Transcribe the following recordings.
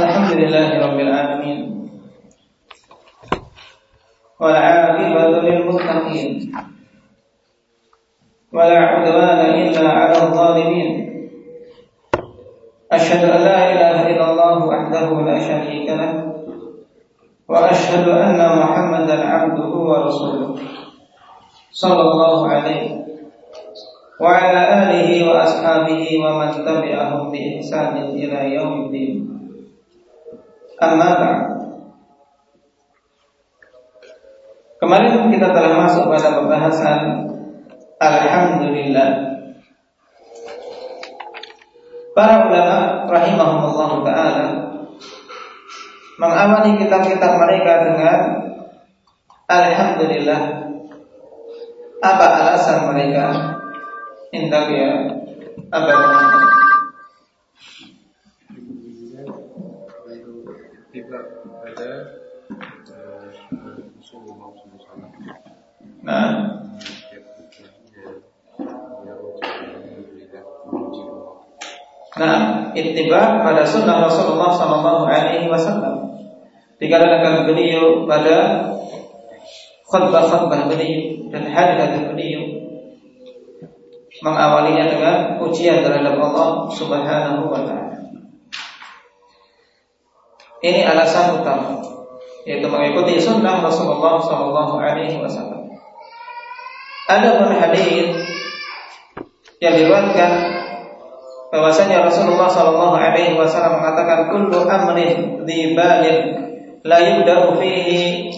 الحمد لله رب العالمين والعاقبة للمتقين ولا عدوان إلا على الظالمين. أشهد أن لا إله إلا الله وحده لا شريك له وأشهد أن محمدا عبده ورسوله صلى الله عليه وعلى آله وأصحابه ومن تبعهم بإحسان إلى يوم الدين. Amma. Kemarin kita telah masuk pada pembahasan Alhamdulillah Para ulama rahimahumullah ta'ala Mengawali kitab-kitab mereka dengan Alhamdulillah Apa alasan mereka? Indah ya Apa Nah. Nah, ittiba pada sunnah Rasulullah Sallallahu Alaihi Wasallam. Dikarenakan beliau pada khutbah-khutbah beliau dan hadis beliau. Mengawalinya dengan ujian terhadap Allah Subhanahu wa taala. Ini alasan utama yaitu mengikuti sunnah Rasulullah Sallallahu Alaihi Wasallam. Ada pun hadis yang diriwayatkan bahwasanya Rasulullah Sallallahu Alaihi Wasallam mengatakan kullu amrin dzibalin la yubda'u fihi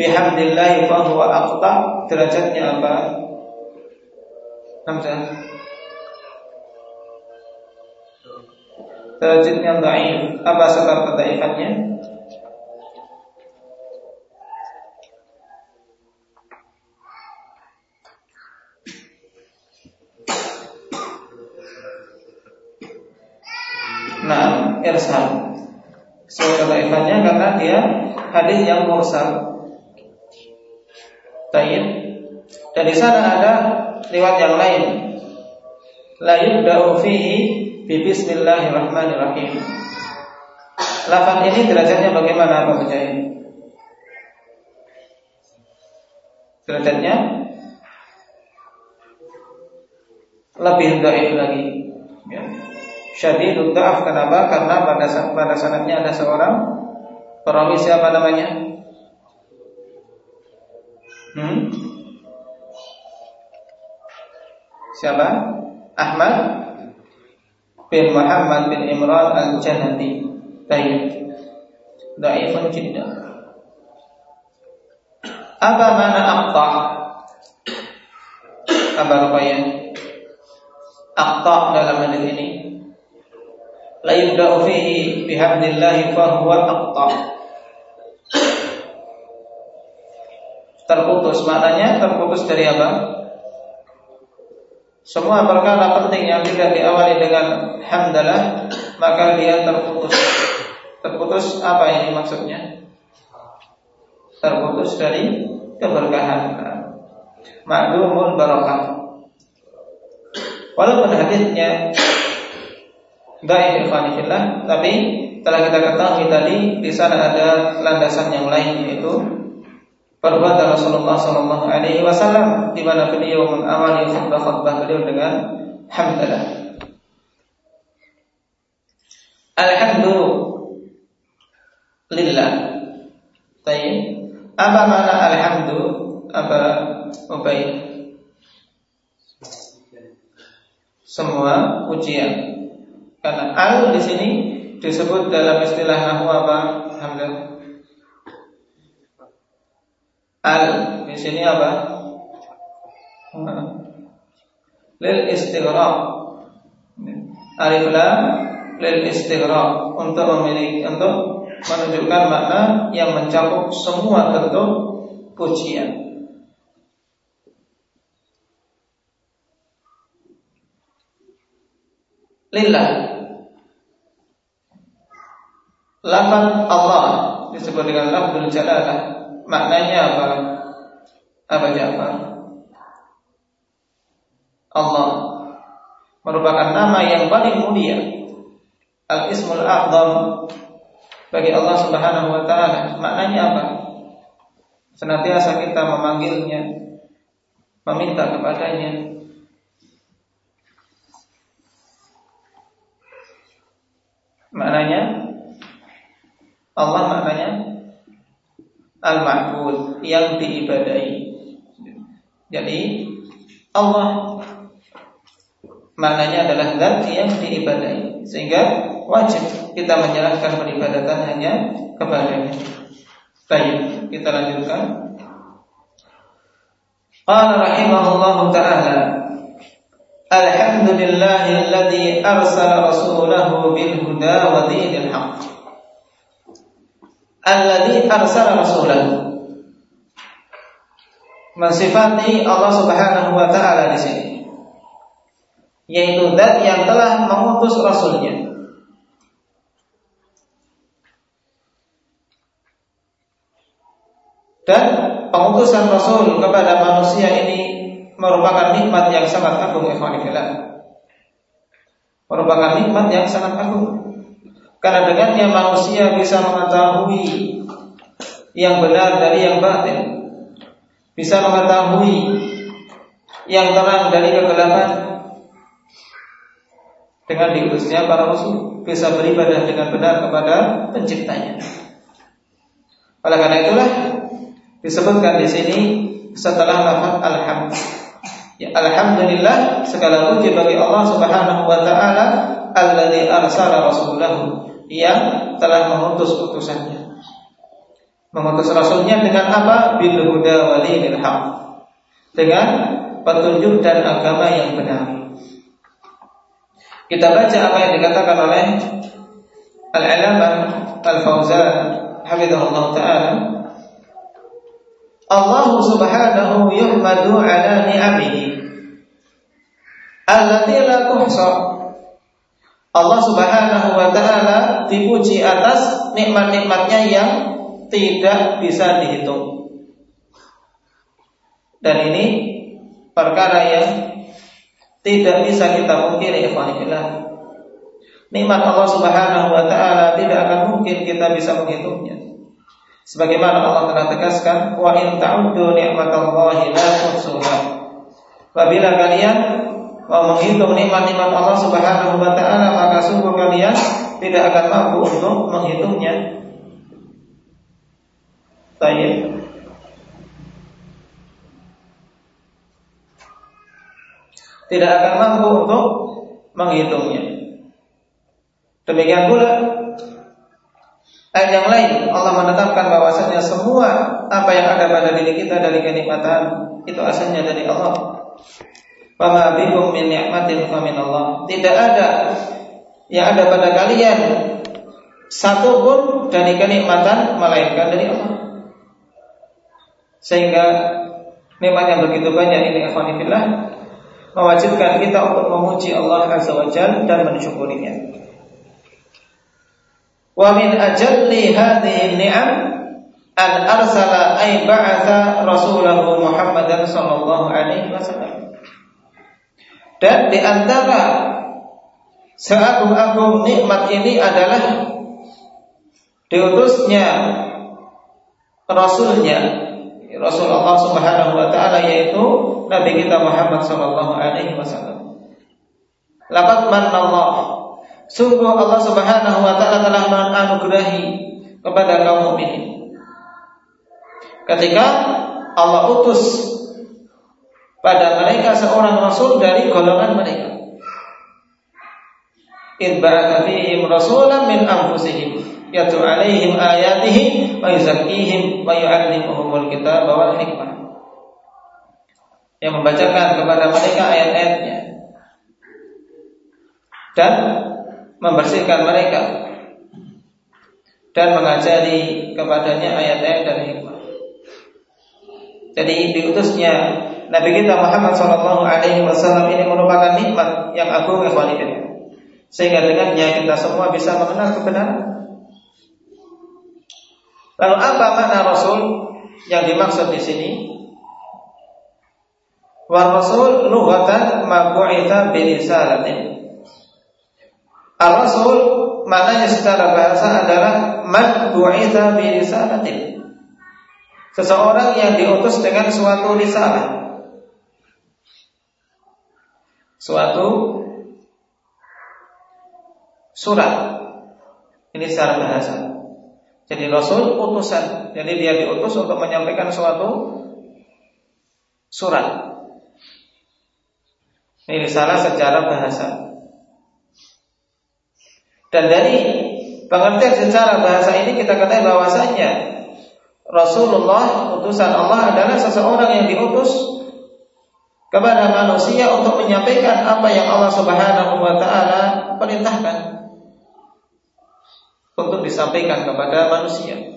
bihamdillah fa huwa aqta derajatnya apa? Hamzah Derajatnya dhaif Apa sebab kedaifannya? Nah, irsal. Sebab kedaifannya karena dia hadis yang mursal. Taib. Dan di sana ada riwayat yang lain. La yubda'u bismillahirrahmanirrahim. Lafaz ini derajatnya bagaimana Pak Mujahid? Derajatnya lebih dhaif lagi. Ya. Syadidud da'af kenapa? Karena pada pada sanadnya ada seorang perawi siapa namanya? Hmm? Siapa? Ahmad bin Muhammad bin Imran al-Janati. Baik. Dhaifun jiddan. Apa mana aqta? Apa rupanya? Aqta dalam hadis ini la yubda'u fihi bihamdillah fa huwa aqta. Terputus maknanya terputus dari apa? Semua perkara penting yang tidak diawali dengan hamdalah maka dia terputus. Terputus apa ini maksudnya? Terputus dari keberkahan. Ma'lumul barakah. Walaupun hadisnya Baik fillah, tapi telah kita ketahui tadi di sana ada landasan yang lain yaitu perbuatan Rasulullah Sallallahu Alaihi Wasallam di mana beliau mengawali khutbah-khutbah beliau dengan hamdalah. Alhamdulillah. Tayyib. Apa makna alhamdu? Apa Ubay? Semua ujian karena al di sini disebut dalam istilah nahwu apa? Hamzah. Al di sini apa? Lil istighraq. Alif lam lil istighraq untuk memiliki untuk menunjukkan makna yang mencakup semua bentuk pujian. Lillah Lafaz Allah disebut dengan lafzul jalalah. Maknanya apa? Apa Ja'far? Allah merupakan nama yang paling mulia. Al-Ismul A'zam bagi Allah Subhanahu wa taala. Maknanya apa? Senantiasa kita memanggilnya, meminta kepadanya. Maknanya Allah maknanya Al-Mahfud yang diibadai. Jadi Allah maknanya adalah zat yang diibadai. Sehingga wajib kita menyerahkan peribadatan hanya kepadanya. Baik, kita lanjutkan. Qala rahimahullahu taala Alhamdulillahilladzi arsala rasulahu bil huda wa dinil haqq. Alladzi arsala rasulahu Mensifati Allah Subhanahu wa taala di sini yaitu zat yang telah mengutus rasulnya Dan pengutusan Rasul kepada manusia ini merupakan nikmat yang sangat agung ikhwanillah. Merupakan nikmat yang sangat agung. Karena dengannya manusia bisa mengetahui yang benar dari yang batin. Bisa mengetahui yang terang dari kegelapan. Dengan diutusnya para rasul bisa beribadah dengan benar kepada penciptanya. Oleh karena itulah disebutkan di sini setelah lafaz alhamd. Ya, alhamdulillah segala puji bagi Allah Subhanahu wa taala alladzi arsala rasulahu yang telah mengutus utusannya. Mengutus rasulnya dengan apa? Bil huda walil haq. Dengan petunjuk dan agama yang benar. Kita baca apa yang dikatakan oleh Al-Alamah Al-Fauzan Hafizahullah Ta'ala Allah subhanahu yuhmadu ala ni'amihi Allati la tuhsa Allah subhanahu wa ta'ala dipuji atas nikmat-nikmatnya yang tidak bisa dihitung. Dan ini perkara yang tidak bisa kita pungkiri ikhwanillah Nikmat Allah subhanahu wa ta'ala tidak akan mungkin kita bisa menghitungnya. Sebagaimana Allah telah tegaskan, wa in ta'uddu ni'matallahi la tuhsuha. Apabila kalian menghitung nikmat-nikmat Allah Subhanahu wa taala, maka sungguh kalian tidak akan mampu untuk menghitungnya. Baik. Tidak akan mampu untuk menghitungnya. Demikian pula Ayat yang lain Allah menetapkan bahwasanya semua apa yang ada pada diri kita dari kenikmatan itu asalnya dari Allah. Fama bikum min ni'matin Allah. Tidak ada yang ada pada kalian satu pun dari kenikmatan melainkan dari Allah. Sehingga nikmat yang begitu banyak ini ikhwanillah mewajibkan kita untuk memuji Allah Azza wa Jalla dan mensyukurinya. Wa min ajalli hadhihi ni'am an arsala ay ba'atha rasulahu Muhammadan sallallahu alaihi wasallam. Dan di antara seagung-agung nikmat ini adalah diutusnya rasulnya Rasul Allah Subhanahu wa taala yaitu Nabi kita Muhammad sallallahu alaihi wasallam. Laqad Allah Sungguh Allah Subhanahu wa taala telah menganugerahi kepada kaum mukminin. Ketika Allah utus pada mereka seorang rasul dari golongan mereka. In ba'atha fihim min anfusihim yatlu 'alaihim ayatihi wa yuzakkihim wa yu'allimuhumul kitaba wal hikmah. Yang membacakan kepada mereka ayat-ayatnya dan membersihkan mereka dan mengajari kepadanya ayat-ayat dan hikmah. Jadi diutusnya Nabi kita Muhammad Shallallahu Alaihi Wasallam ini merupakan nikmat yang agung ikhwanifidin. Sehingga dengannya kita semua bisa mengenal kebenaran. Lalu apa makna Rasul yang dimaksud di sini? Wa Rasul lughatan ma bi Al-Rasul maknanya secara bahasa adalah man bu'itha bi. Seseorang yang diutus dengan suatu risalah. Suatu surat. Ini secara bahasa. Jadi Rasul utusan. Jadi dia diutus untuk menyampaikan suatu surat. Ini salah secara bahasa. Dan dari pengertian secara bahasa ini kita katakan bahwasanya Rasulullah utusan Allah adalah seseorang yang diutus kepada manusia untuk menyampaikan apa yang Allah Subhanahu wa taala perintahkan untuk disampaikan kepada manusia.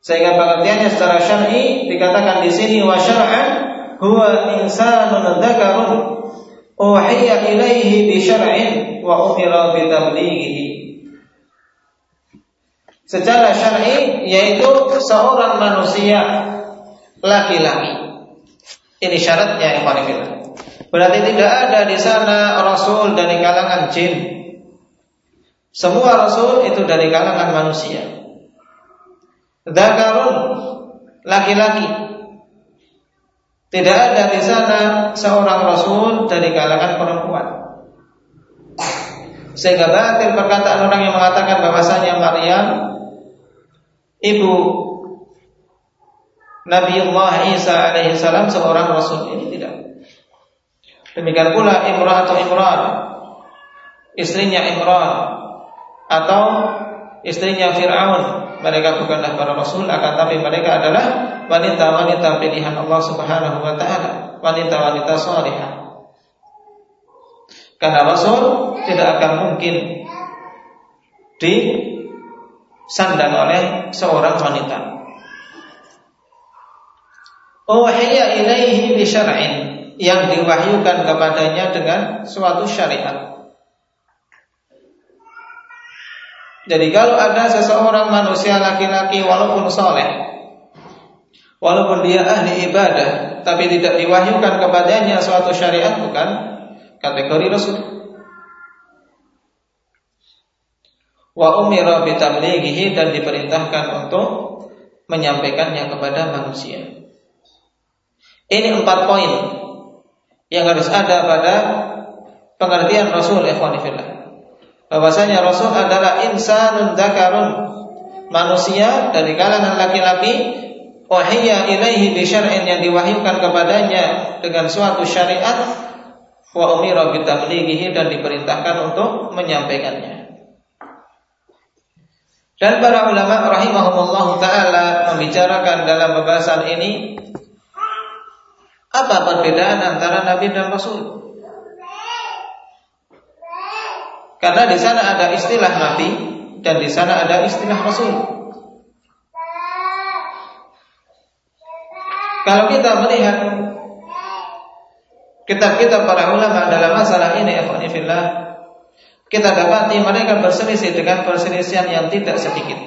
Sehingga pengertiannya secara syar'i dikatakan di sini wa syar'an huwa insanun dzakarun uhiya ilaihi bi syar'in wa umira bi tablighihi. Secara syar'i yaitu seorang manusia laki-laki. Ini syaratnya ikhwan fillah. Berarti tidak ada di sana rasul dari kalangan jin. Semua rasul itu dari kalangan manusia. Zakarun laki-laki tidak ada di sana seorang rasul dari kalangan perempuan. Sehingga batil perkataan orang yang mengatakan bahwasanya Maryam ibu Nabi Allah Isa alaihissalam seorang rasul ini tidak. Demikian pula Imran atau Imran istrinya Imran atau istrinya Fir'aun mereka bukanlah para rasul akan tapi mereka adalah wanita-wanita pilihan Allah Subhanahu wa taala, wanita-wanita salihah. Karena rasul tidak akan mungkin disandang oleh seorang wanita. Uhiya ilaihi bi syar'in yang diwahyukan kepadanya dengan suatu syariat. Jadi kalau ada seseorang manusia laki-laki walaupun soleh Walaupun dia ahli ibadah Tapi tidak diwahyukan kepadanya suatu syariat bukan Kategori Rasul Wa umira dan diperintahkan untuk menyampaikannya kepada manusia. Ini empat poin yang harus ada pada pengertian Rasul ikhwanifillah bahwasanya Rasul adalah insanun dakarun manusia dari kalangan laki-laki wahiyya ilaihi bi syar'in yang diwahyukan kepadanya dengan suatu syariat wa umira bi dan diperintahkan untuk menyampaikannya. Dan para ulama rahimahumullah taala membicarakan dalam pembahasan ini apa perbedaan antara nabi dan rasul? Karena di sana ada istilah nabi dan di sana ada istilah rasul. Kalau kita melihat kitab-kitab para ulama dalam masalah ini, fillah, kita dapati mereka berselisih dengan perselisihan yang tidak sedikit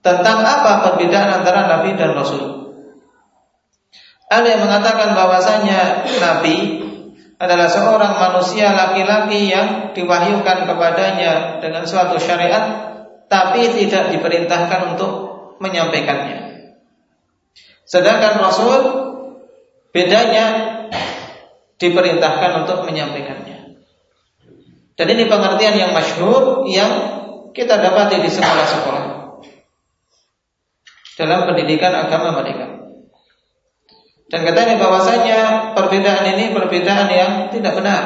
tentang apa perbedaan antara nabi dan rasul. Ada yang mengatakan bahwasanya nabi adalah seorang manusia laki-laki yang diwahyukan kepadanya dengan suatu syariat tapi tidak diperintahkan untuk menyampaikannya. Sedangkan Rasul bedanya diperintahkan untuk menyampaikannya. Dan ini pengertian yang masyhur yang kita dapati di sekolah-sekolah dalam pendidikan agama mereka. Dan katanya bahwasanya perbedaan ini perbedaan yang tidak benar.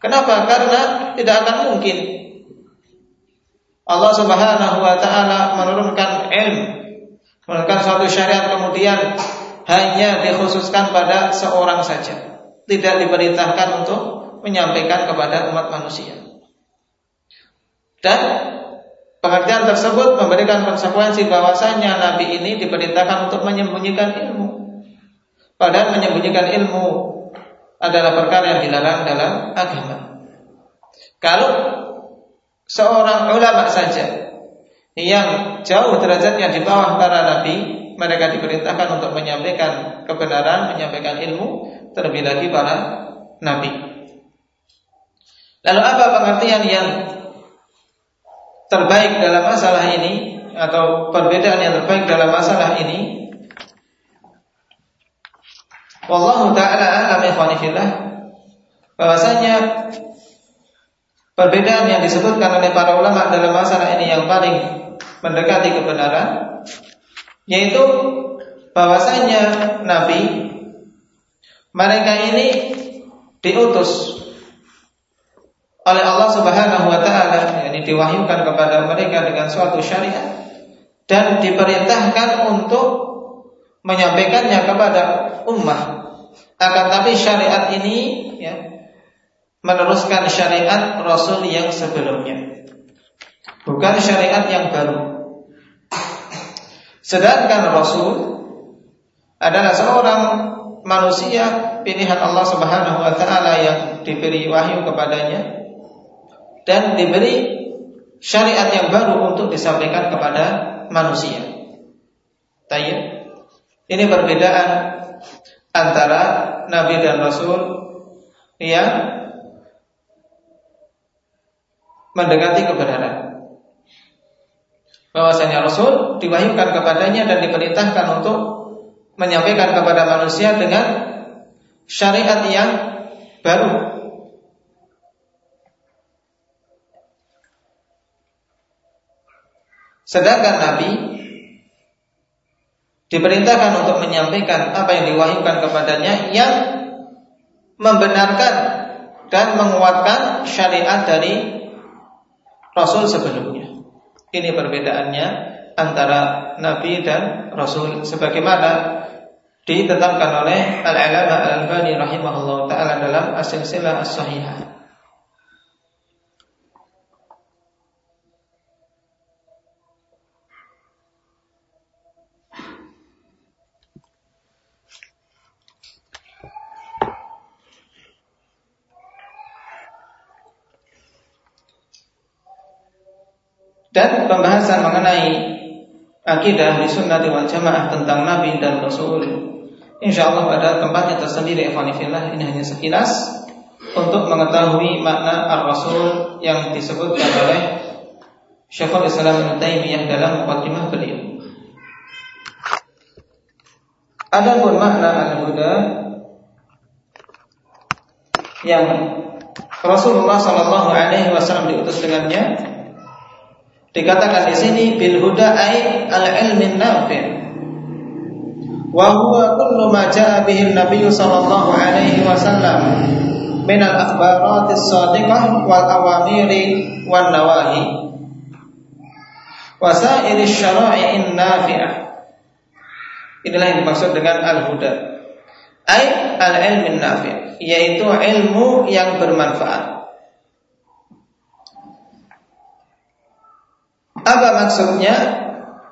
Kenapa? Karena tidak akan mungkin Allah Subhanahu wa taala menurunkan ilmu, menurunkan suatu syariat kemudian hanya dikhususkan pada seorang saja. Tidak diperintahkan untuk menyampaikan kepada umat manusia. Dan pengertian tersebut memberikan konsekuensi bahwasanya nabi ini diperintahkan untuk menyembunyikan ilmu. Padahal menyembunyikan ilmu adalah perkara yang dilarang dalam agama. Kalau seorang ulama saja yang jauh derajatnya di bawah para nabi, mereka diperintahkan untuk menyampaikan kebenaran, menyampaikan ilmu, terlebih lagi para nabi. Lalu apa pengertian yang terbaik dalam masalah ini atau perbedaan yang terbaik dalam masalah ini? Wallahu taala alam ikhwanifillah bahwasanya perbedaan yang disebutkan oleh para ulama dalam masalah ini yang paling mendekati kebenaran yaitu bahwasanya nabi mereka ini diutus oleh Allah Subhanahu wa taala yakni diwahyukan kepada mereka dengan suatu syariat dan diperintahkan untuk menyampaikannya kepada ummah. Akan tapi syariat ini ya, meneruskan syariat Rasul yang sebelumnya. Bukan syariat yang baru. Sedangkan Rasul adalah seorang manusia pilihan Allah Subhanahu wa taala yang diberi wahyu kepadanya dan diberi syariat yang baru untuk disampaikan kepada manusia. Tayyib. Ini perbedaan antara nabi dan rasul yang mendekati kebenaran. Bahwasanya rasul diwahyukan kepadanya dan diperintahkan untuk menyampaikan kepada manusia dengan syariat yang baru Sedangkan Nabi diperintahkan untuk menyampaikan apa yang diwahyukan kepadanya yang membenarkan dan menguatkan syariat dari Rasul sebelumnya. Ini perbedaannya antara Nabi dan Rasul sebagaimana ditetapkan oleh Al-Alama Al-Albani rahimahullah taala dalam As-Silsilah As-Sahihah. Dan pembahasan mengenai akidah di sunnah wal jamaah tentang Nabi dan Rasul Insya Allah pada tempatnya tersendiri Evanifillah ini hanya sekilas untuk mengetahui makna ar-rasul yang disebutkan oleh Syekhul Islam Ibnu Taimiyah dalam mukadimah beliau. Adapun makna al-huda yang Rasulullah Shallallahu Alaihi Wasallam diutus dengannya Dikatakan di sini bil huda ai al ilmin nafi'. Wa huwa kullu ma jaa bihi an-nabiy sallallahu alaihi wasallam min al-akhbarat as-sadiqah wal awamiri wan nawahi. Wa sa'ir asy-syara'i nafi'ah. Inilah yang dimaksud dengan al-huda. Ai al-ilmin nafi', yaitu ilmu yang bermanfaat. Apa maksudnya?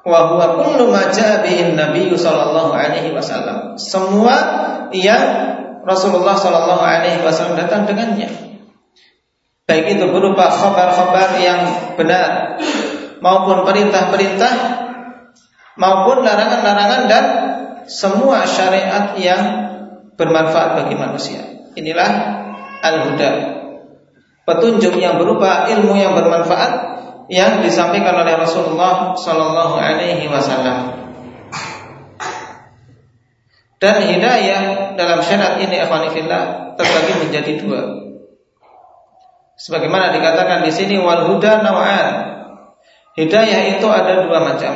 Wa huwa kullu ma Nabi sallallahu alaihi wasallam. Semua yang Rasulullah sallallahu alaihi wasallam datang dengannya. Baik itu berupa khabar-khabar yang benar maupun perintah-perintah maupun larangan-larangan dan semua syariat yang bermanfaat bagi manusia. Inilah al-huda. Petunjuk yang berupa ilmu yang bermanfaat yang disampaikan oleh Rasulullah Sallallahu Alaihi Wasallam. Dan hidayah dalam syariat ini afanifillah terbagi menjadi dua. Sebagaimana dikatakan di sini wal huda. Hidayah itu ada dua macam.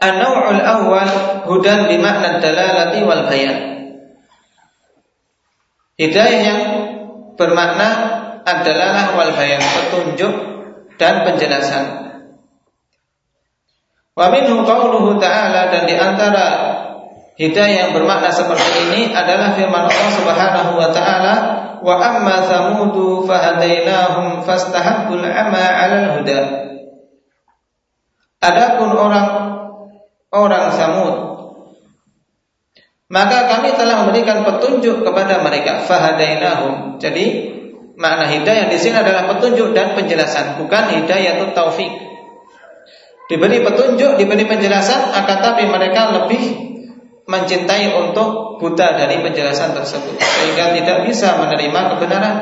An-naw'ul awal hudan bimakna dalalati wal bayan. Hidayah yang bermakna adalah wal bayan, petunjuk dan penjelasan. Wa minhu qauluhu ta'ala dan di antara hidayah yang bermakna seperti ini adalah firman Allah Subhanahu wa taala wa amma thamudu fahadainahum fastahabbul ama 'alal huda. Adapun orang orang Samud maka kami telah memberikan petunjuk kepada mereka fahadainahum. Jadi Makna hidayah di sini adalah petunjuk dan penjelasan, bukan hidayah itu taufik. Diberi petunjuk, diberi penjelasan, akan tapi mereka lebih mencintai untuk buta dari penjelasan tersebut, sehingga tidak bisa menerima kebenaran.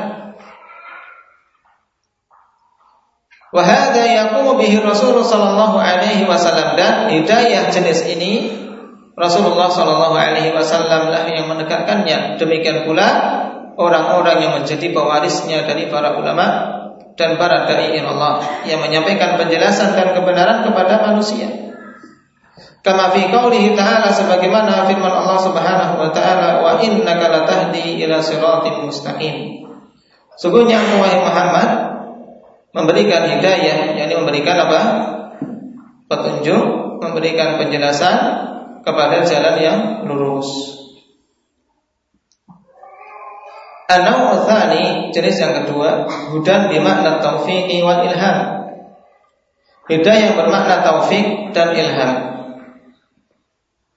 Wahada yaqumu bihi Rasulullah sallallahu alaihi wasallam dan hidayah jenis ini Rasulullah sallallahu alaihi wasallam lah yang menegakkannya. Demikian pula orang-orang yang menjadi pewarisnya dari para ulama dan para dai Allah yang menyampaikan penjelasan dan kebenaran kepada manusia. Kama fi qaulihi ta'ala sebagaimana firman Allah Subhanahu wa taala wa innaka latahdi ila siratin mustaqim. Sungguhnya wahai Muhammad memberikan hidayah, yakni memberikan apa? petunjuk, memberikan penjelasan kepada jalan yang lurus. An-naw jenis yang kedua, hudan bermakna taufiqi wal ilham. Hidayah yang bermakna taufik dan ilham.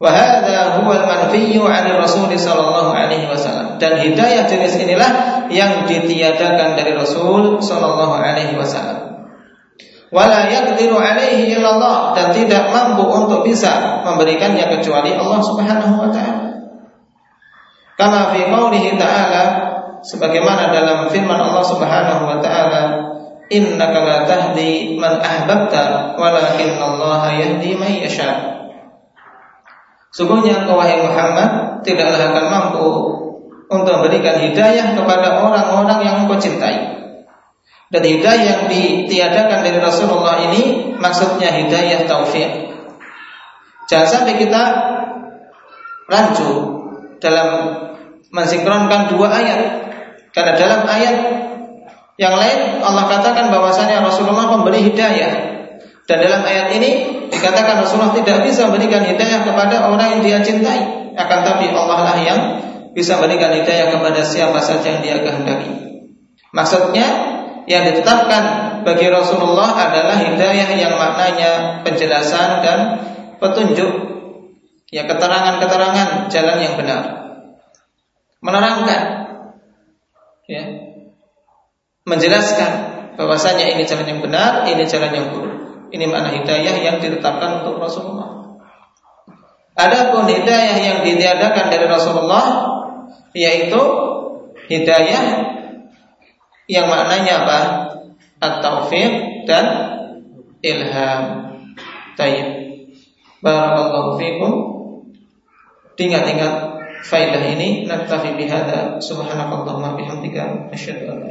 Wahada huwa al-manfiyyu 'an Rasul sallallahu alaihi wasallam. Dan hidayah jenis inilah yang ditiadakan dari Rasul sallallahu alaihi wasallam. Wala yaqdiru alaihi illallah dan tidak mampu untuk bisa memberikannya kecuali Allah Subhanahu wa taala. Kama fi qoulihi ta'ala sebagaimana dalam firman Allah Subhanahu wa taala innaka la tahdi man ahbabta walakin Allah yahdi man yasha. Sungguhnya engkau wahai Muhammad tidaklah akan mampu untuk memberikan hidayah kepada orang-orang yang engkau cintai. Dan hidayah yang ditiadakan dari Rasulullah ini maksudnya hidayah taufik. Jangan sampai kita rancu dalam mensinkronkan dua ayat. Karena dalam ayat yang lain Allah katakan bahwasanya Rasulullah memberi hidayah. Dan dalam ayat ini dikatakan Rasulullah tidak bisa memberikan hidayah kepada orang yang dia cintai. Akan tapi Allah lah yang bisa berikan hidayah kepada siapa saja yang dia kehendaki. Maksudnya yang ditetapkan bagi Rasulullah adalah hidayah yang maknanya penjelasan dan petunjuk, ya keterangan-keterangan jalan yang benar, menerangkan, ya, menjelaskan bahwasanya ini jalan yang benar, ini jalan yang buruk. Ini makna hidayah yang ditetapkan untuk Rasulullah. Adapun hidayah yang ditiadakan dari Rasulullah yaitu hidayah yang maknanya apa? At-taufiq dan ilham. Tayyib. Barakallahu fikum. Ingat-ingat faidah ini naktafi bihada subhanakallahumma bihamdika asyhadu an la